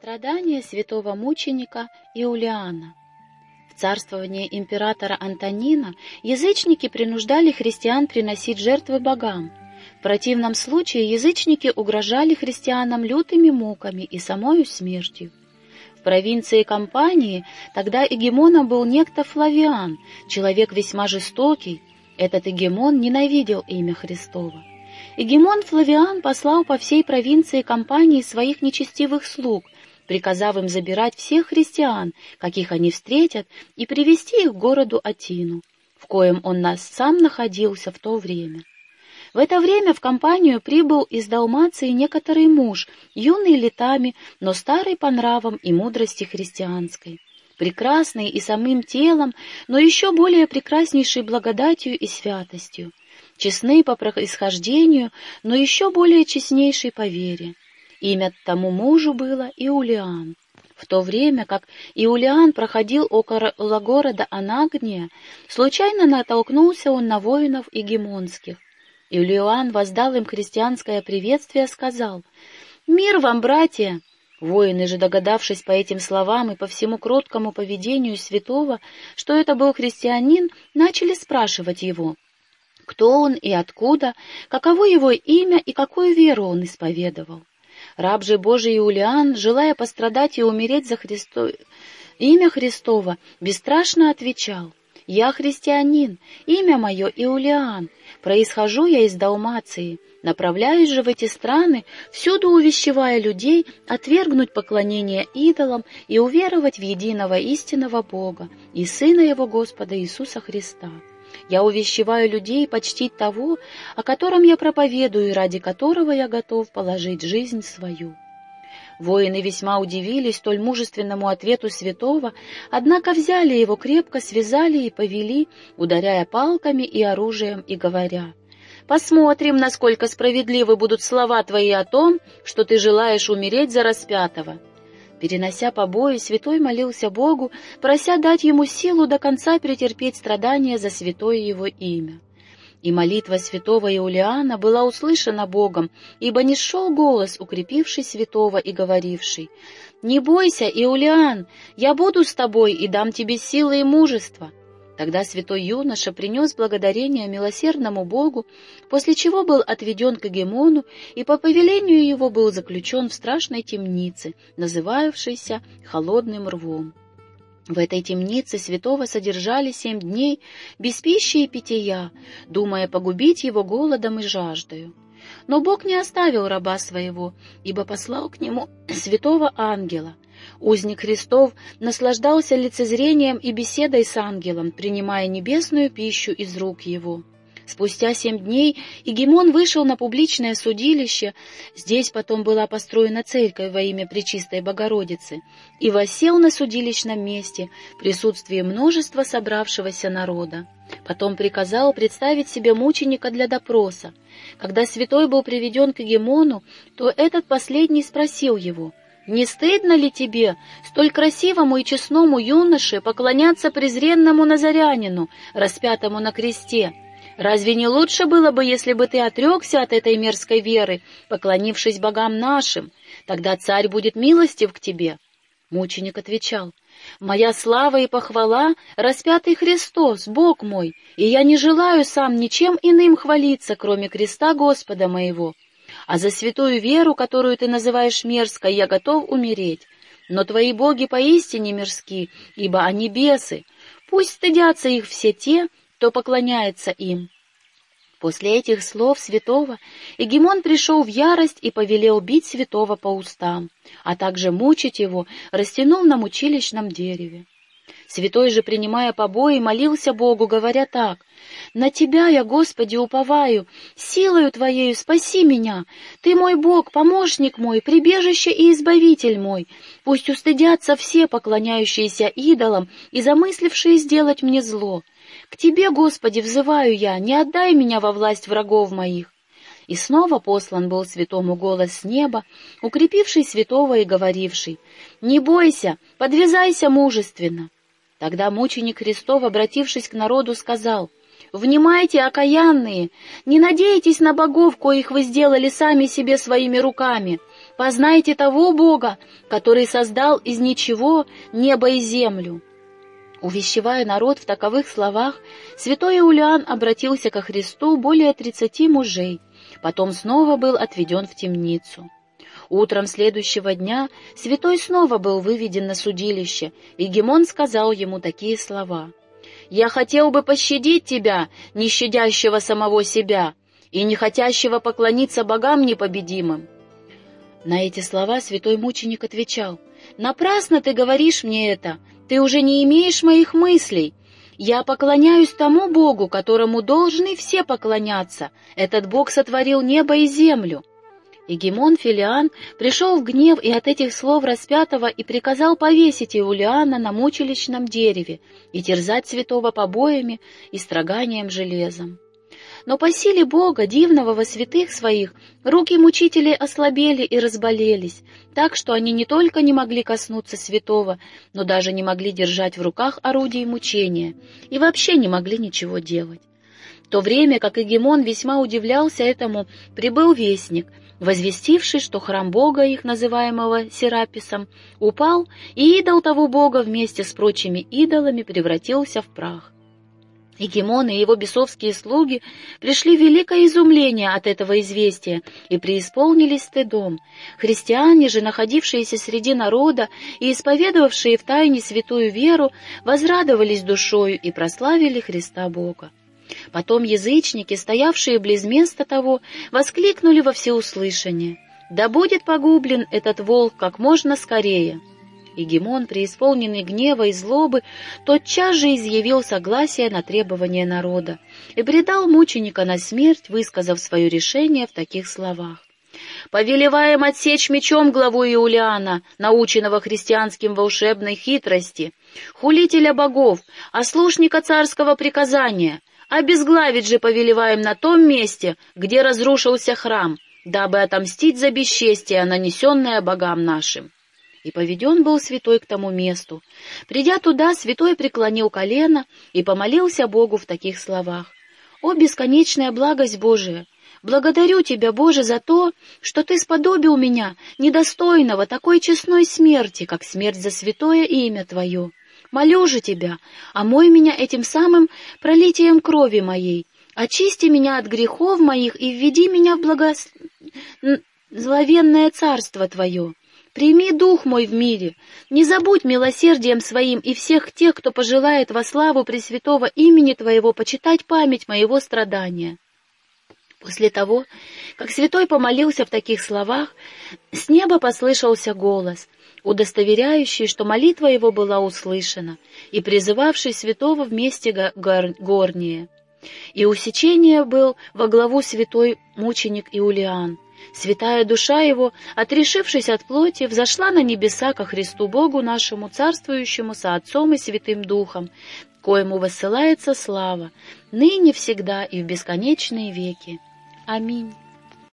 Страдания святого мученика Иулиана В царствовании императора Антонина язычники принуждали христиан приносить жертвы богам. В противном случае язычники угрожали христианам лютыми муками и самою смертью. В провинции Кампании тогда эгемоном был некто Флавиан, человек весьма жестокий. Этот эгемон ненавидел имя Христово. Эгемон Флавиан послал по всей провинции Кампании своих нечестивых слуг, приказав им забирать всех христиан, каких они встретят, и привести их к городу Атину, в коем он нас сам находился в то время. В это время в компанию прибыл из Далмации некоторый муж, юный летами, но старый по нравам и мудрости христианской, прекрасный и самым телом, но еще более прекраснейший благодатью и святостью, честный по происхождению, но еще более честнейший по вере. Имя тому мужу было Иулиан. В то время как Иулиан проходил около города Анагния, случайно натолкнулся он на воинов игемонских, Юлиан воздал им христианское приветствие, сказал, «Мир вам, братья!» Воины же, догадавшись по этим словам и по всему кроткому поведению святого, что это был христианин, начали спрашивать его, кто он и откуда, каково его имя и какую веру он исповедовал. Раб же Божий Иулиан, желая пострадать и умереть за Христо... имя Христова, бесстрашно отвечал, «Я христианин, имя мое Иулиан, Происхожу я из Далмации, направляюсь же в эти страны, всюду увещевая людей отвергнуть поклонение идолам и уверовать в единого истинного Бога и Сына Его Господа Иисуса Христа. Я увещеваю людей почтить того, о котором я проповедую и ради которого я готов положить жизнь свою. Воины весьма удивились столь мужественному ответу святого, однако взяли его крепко, связали и повели, ударяя палками и оружием, и говоря, «Посмотрим, насколько справедливы будут слова твои о том, что ты желаешь умереть за распятого». Перенося побои, святой молился Богу, прося дать ему силу до конца претерпеть страдания за святое его имя. И молитва святого Иулиана была услышана Богом, ибо не шел голос, укрепивший святого и говоривший, «Не бойся, Иулиан, я буду с тобой и дам тебе силы и мужество». Тогда святой юноша принес благодарение милосердному Богу, после чего был отведен к Эгемону и по повелению его был заключен в страшной темнице, называвшейся «Холодным рвом». В этой темнице святого содержали семь дней без пищи и питья, думая погубить его голодом и жаждою. Но Бог не оставил раба своего, ибо послал к нему святого ангела. Узник Христов наслаждался лицезрением и беседой с ангелом, принимая небесную пищу из рук его. Спустя семь дней Игемон вышел на публичное судилище, здесь потом была построена церковь во имя Пречистой Богородицы, и восел на судилищном месте в присутствии множества собравшегося народа. Потом приказал представить себе мученика для допроса. Когда святой был приведен к Егемону, то этот последний спросил его, «Не стыдно ли тебе, столь красивому и честному юноше, поклоняться презренному назарянину, распятому на кресте?» Разве не лучше было бы, если бы ты отрекся от этой мерзкой веры, поклонившись богам нашим? Тогда царь будет милостив к тебе. Мученик отвечал, «Моя слава и похвала — распятый Христос, Бог мой, и я не желаю сам ничем иным хвалиться, кроме креста Господа моего. А за святую веру, которую ты называешь мерзкой, я готов умереть. Но твои боги поистине мирски, ибо они бесы. Пусть стыдятся их все те, кто поклоняется им. После этих слов святого Эгемон пришел в ярость и повелел бить святого по устам, а также мучить его, растянул на мучилищном дереве. Святой же, принимая побои, молился Богу, говоря так, «На Тебя я, Господи, уповаю, силою Твоею спаси меня. Ты мой Бог, помощник мой, прибежище и избавитель мой. Пусть устыдятся все поклоняющиеся идолам и замыслившие сделать мне зло. К Тебе, Господи, взываю я, не отдай меня во власть врагов моих. И снова послан был святому голос с неба, укрепивший святого и говоривший, «Не бойся, подвязайся мужественно». Тогда мученик Христов, обратившись к народу, сказал, «Внимайте, окаянные, не надейтесь на богов, коих вы сделали сами себе своими руками. познайте того Бога, который создал из ничего небо и землю». Увещевая народ в таковых словах, святой Иулиан обратился ко Христу более тридцати мужей, потом снова был отведен в темницу. Утром следующего дня святой снова был выведен на судилище, и Гемон сказал ему такие слова. «Я хотел бы пощадить тебя, не щадящего самого себя, и не хотящего поклониться богам непобедимым». На эти слова святой мученик отвечал, «Напрасно ты говоришь мне это, ты уже не имеешь моих мыслей. Я поклоняюсь тому Богу, которому должны все поклоняться. Этот Бог сотворил небо и землю. Егемон Филиан пришел в гнев и от этих слов распятого и приказал повесить Иулиана на мучелищном дереве и терзать святого побоями и строганием железом. Но по силе Бога, дивного во святых своих, руки мучителей ослабели и разболелись, так что они не только не могли коснуться святого, но даже не могли держать в руках орудие мучения и вообще не могли ничего делать. В то время, как Эгемон весьма удивлялся этому, прибыл вестник, возвестивший, что храм бога их, называемого Сераписом, упал, и идол того бога вместе с прочими идолами превратился в прах. Егемон и его бесовские слуги пришли в великое изумление от этого известия и преисполнились стыдом. Христиане же, находившиеся среди народа и исповедовавшие в тайне святую веру, возрадовались душою и прославили Христа Бога. Потом язычники, стоявшие близ места того, воскликнули во всеуслышание «Да будет погублен этот волк как можно скорее!» и Гемон, преисполненный гнева и злобы, тотчас же изъявил согласие на требования народа и предал мученика на смерть, высказав свое решение в таких словах. «Повелеваем отсечь мечом главу Иулиана, наученного христианским волшебной хитрости, хулителя богов, ослушника царского приказания, обезглавить же повелеваем на том месте, где разрушился храм, дабы отомстить за бесчестие, нанесенное богам нашим». И поведен был святой к тому месту. Придя туда, святой преклонил колено и помолился Богу в таких словах. «О, бесконечная благость Божия! Благодарю Тебя, Боже, за то, что Ты сподобил меня, недостойного такой честной смерти, как смерть за святое имя Твое. Молю же Тебя, омой меня этим самым пролитием крови моей, очисти меня от грехов моих и введи меня в благословенное царство Твое». Прими дух мой в мире, не забудь милосердием своим и всех тех, кто пожелает во славу Пресвятого имени Твоего почитать память моего страдания». После того, как святой помолился в таких словах, с неба послышался голос, удостоверяющий, что молитва его была услышана, и призывавший святого вместе гор горнее. И усечение был во главу святой мученик Иулиан, Святая душа его, отрешившись от плоти, взошла на небеса ко Христу Богу нашему, царствующему со Отцом и Святым Духом, коему высылается слава, ныне, всегда и в бесконечные веки. I mean.